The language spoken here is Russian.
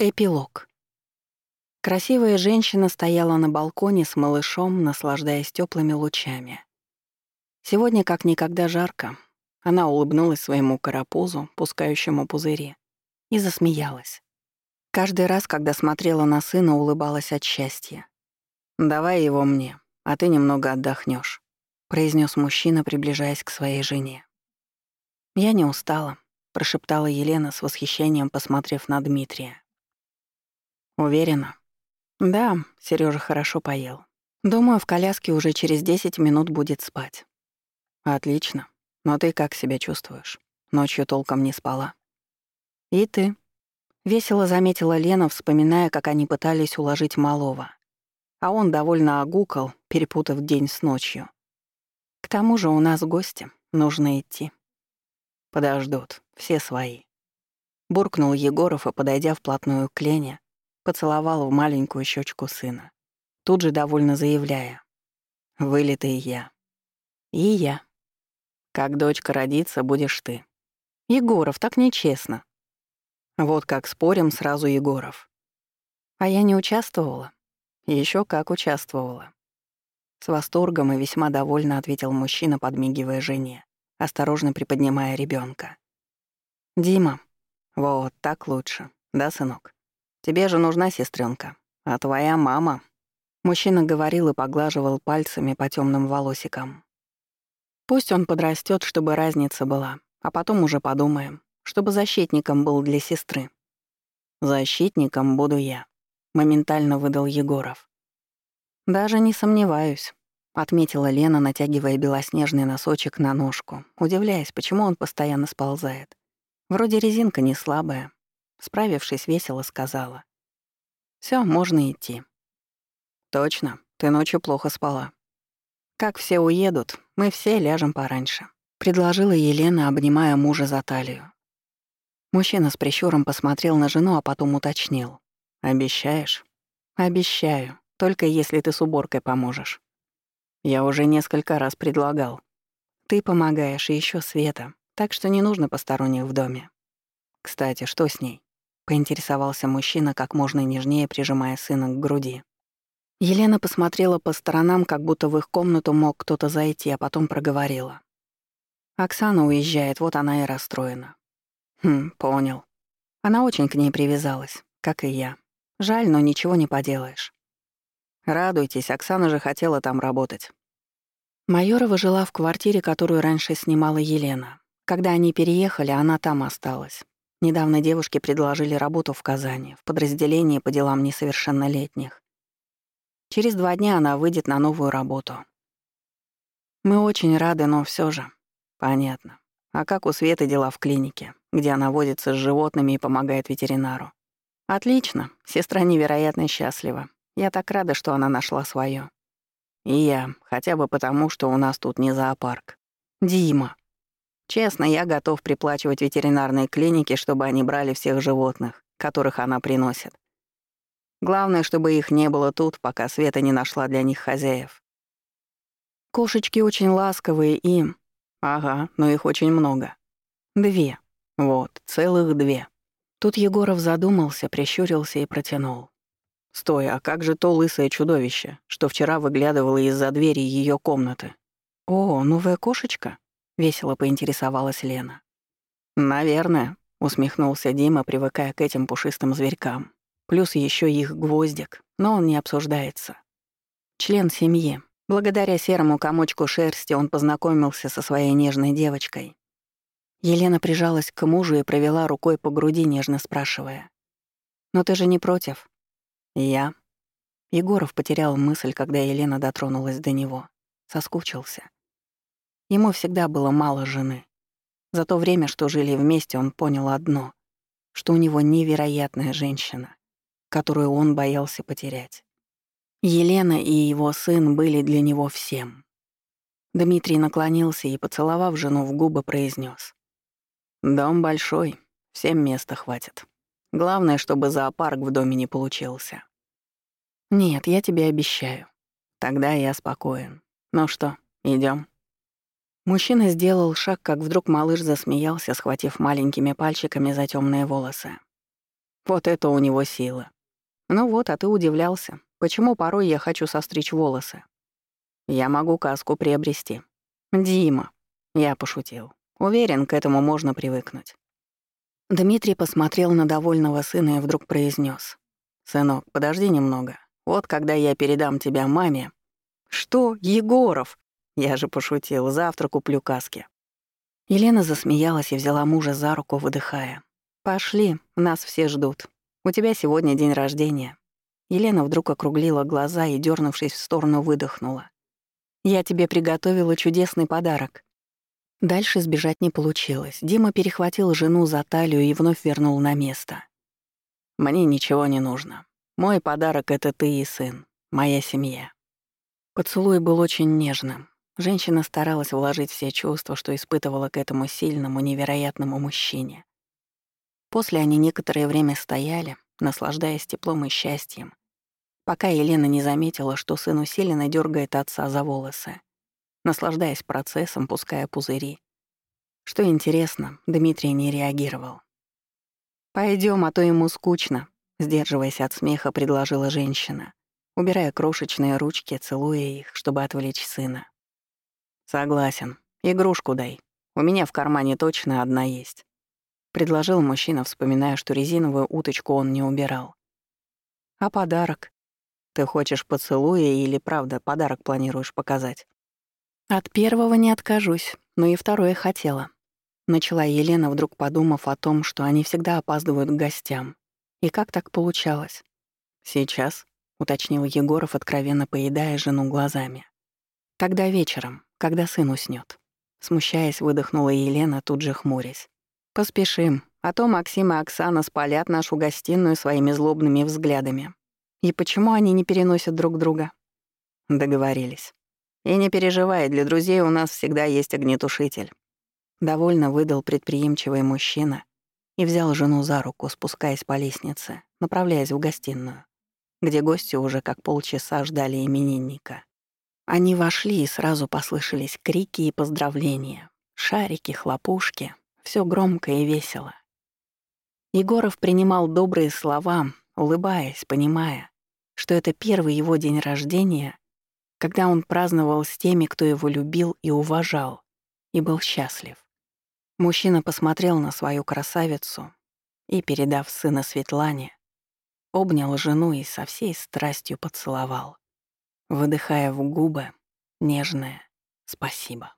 Эпилог. Красивая женщина стояла на балконе с малышом, наслаждаясь теплыми лучами. Сегодня как никогда жарко. Она улыбнулась своему карапузу, пускающему пузыри, и засмеялась. Каждый раз, когда смотрела на сына, улыбалась от счастья. «Давай его мне, а ты немного отдохнешь, произнес мужчина, приближаясь к своей жене. «Я не устала», — прошептала Елена с восхищением, посмотрев на Дмитрия. «Уверена?» «Да», — Сережа хорошо поел. «Думаю, в коляске уже через 10 минут будет спать». «Отлично. Но ты как себя чувствуешь? Ночью толком не спала». «И ты?» — весело заметила Лена, вспоминая, как они пытались уложить малого. А он довольно огукал, перепутав день с ночью. «К тому же у нас гости. Нужно идти». «Подождут. Все свои». Буркнул Егоров и, подойдя вплотную к Лене, Поцеловал в маленькую щечку сына. Тут же довольно заявляя. «Вылитый я». «И я». «Как дочка родится, будешь ты». «Егоров, так нечестно». «Вот как спорим сразу Егоров». «А я не участвовала?» Еще как участвовала». С восторгом и весьма довольно ответил мужчина, подмигивая жене, осторожно приподнимая ребенка. «Дима, вот так лучше, да, сынок?» Тебе же нужна сестренка, а твоя мама. Мужчина говорил и поглаживал пальцами по темным волосикам. Пусть он подрастет, чтобы разница была, а потом уже подумаем, чтобы защитником был для сестры. Защитником буду я, моментально выдал Егоров. Даже не сомневаюсь, отметила Лена, натягивая белоснежный носочек на ножку, удивляясь, почему он постоянно сползает. Вроде резинка не слабая, Справившись, весело сказала. «Всё, можно идти». «Точно, ты ночью плохо спала». «Как все уедут, мы все ляжем пораньше», — предложила Елена, обнимая мужа за талию. Мужчина с прищуром посмотрел на жену, а потом уточнил. «Обещаешь?» «Обещаю, только если ты с уборкой поможешь». «Я уже несколько раз предлагал». «Ты помогаешь, и ещё Света, так что не нужно посторонних в доме». «Кстати, что с ней?» поинтересовался мужчина как можно нежнее, прижимая сына к груди. Елена посмотрела по сторонам, как будто в их комнату мог кто-то зайти, а потом проговорила. «Оксана уезжает, вот она и расстроена». «Хм, понял. Она очень к ней привязалась, как и я. Жаль, но ничего не поделаешь». «Радуйтесь, Оксана же хотела там работать». Майорова жила в квартире, которую раньше снимала Елена. Когда они переехали, она там осталась. Недавно девушке предложили работу в Казани, в подразделении по делам несовершеннолетних. Через два дня она выйдет на новую работу. Мы очень рады, но все же. Понятно. А как у Светы дела в клинике, где она водится с животными и помогает ветеринару? Отлично. Сестра невероятно счастлива. Я так рада, что она нашла свое. И я, хотя бы потому, что у нас тут не зоопарк. Дима. Честно, я готов приплачивать ветеринарные клиники, чтобы они брали всех животных, которых она приносит. Главное, чтобы их не было тут, пока Света не нашла для них хозяев. Кошечки очень ласковые и... Ага, но их очень много. Две. Вот, целых две. Тут Егоров задумался, прищурился и протянул. «Стой, а как же то лысое чудовище, что вчера выглядывало из-за двери ее комнаты?» «О, новая кошечка?» — весело поинтересовалась Лена. «Наверное», — усмехнулся Дима, привыкая к этим пушистым зверькам. Плюс еще их гвоздик, но он не обсуждается. Член семьи. Благодаря серому комочку шерсти он познакомился со своей нежной девочкой. Елена прижалась к мужу и провела рукой по груди, нежно спрашивая. «Но ты же не против?» «Я». Егоров потерял мысль, когда Елена дотронулась до него. Соскучился. Ему всегда было мало жены. За то время, что жили вместе, он понял одно, что у него невероятная женщина, которую он боялся потерять. Елена и его сын были для него всем. Дмитрий наклонился и, поцеловав жену в губы, произнес: «Дом большой, всем места хватит. Главное, чтобы зоопарк в доме не получился». «Нет, я тебе обещаю. Тогда я спокоен. Ну что, идем? Мужчина сделал шаг, как вдруг малыш засмеялся, схватив маленькими пальчиками за темные волосы. Вот это у него сила. Ну вот, а ты удивлялся, почему порой я хочу состричь волосы. Я могу каску приобрести. Дима. Я пошутил. Уверен, к этому можно привыкнуть. Дмитрий посмотрел на довольного сына и вдруг произнес: «Сынок, подожди немного. Вот когда я передам тебя маме...» «Что, Егоров?» Я же пошутил, завтра куплю каски. Елена засмеялась и взяла мужа за руку, выдыхая. «Пошли, нас все ждут. У тебя сегодня день рождения». Елена вдруг округлила глаза и, дернувшись в сторону, выдохнула. «Я тебе приготовила чудесный подарок». Дальше сбежать не получилось. Дима перехватил жену за талию и вновь вернул на место. «Мне ничего не нужно. Мой подарок — это ты и сын, моя семья». Поцелуй был очень нежным, Женщина старалась вложить все чувства, что испытывала к этому сильному, невероятному мужчине. После они некоторое время стояли, наслаждаясь теплом и счастьем, пока Елена не заметила, что сын усиленно дергает отца за волосы, наслаждаясь процессом, пуская пузыри. Что интересно, Дмитрий не реагировал. Пойдем, а то ему скучно», — сдерживаясь от смеха, предложила женщина, убирая крошечные ручки, целуя их, чтобы отвлечь сына. Согласен. Игрушку дай. У меня в кармане точно одна есть. Предложил мужчина, вспоминая, что резиновую уточку он не убирал. А подарок? Ты хочешь поцелуя или, правда, подарок планируешь показать? От первого не откажусь, но и второе хотела. Начала Елена, вдруг подумав о том, что они всегда опаздывают к гостям. И как так получалось? «Сейчас», — уточнил Егоров, откровенно поедая жену глазами. «Тогда вечером когда сын уснёт. Смущаясь, выдохнула Елена, тут же хмурясь. «Поспешим, а то Максим и Оксана спалят нашу гостиную своими злобными взглядами. И почему они не переносят друг друга?» Договорились. «И не переживай, для друзей у нас всегда есть огнетушитель». Довольно выдал предприимчивый мужчина и взял жену за руку, спускаясь по лестнице, направляясь в гостиную, где гости уже как полчаса ждали именинника. Они вошли, и сразу послышались крики и поздравления. Шарики, хлопушки. Все громко и весело. Егоров принимал добрые слова, улыбаясь, понимая, что это первый его день рождения, когда он праздновал с теми, кто его любил и уважал, и был счастлив. Мужчина посмотрел на свою красавицу и, передав сына Светлане, обнял жену и со всей страстью поцеловал выдыхая в губы нежное «спасибо».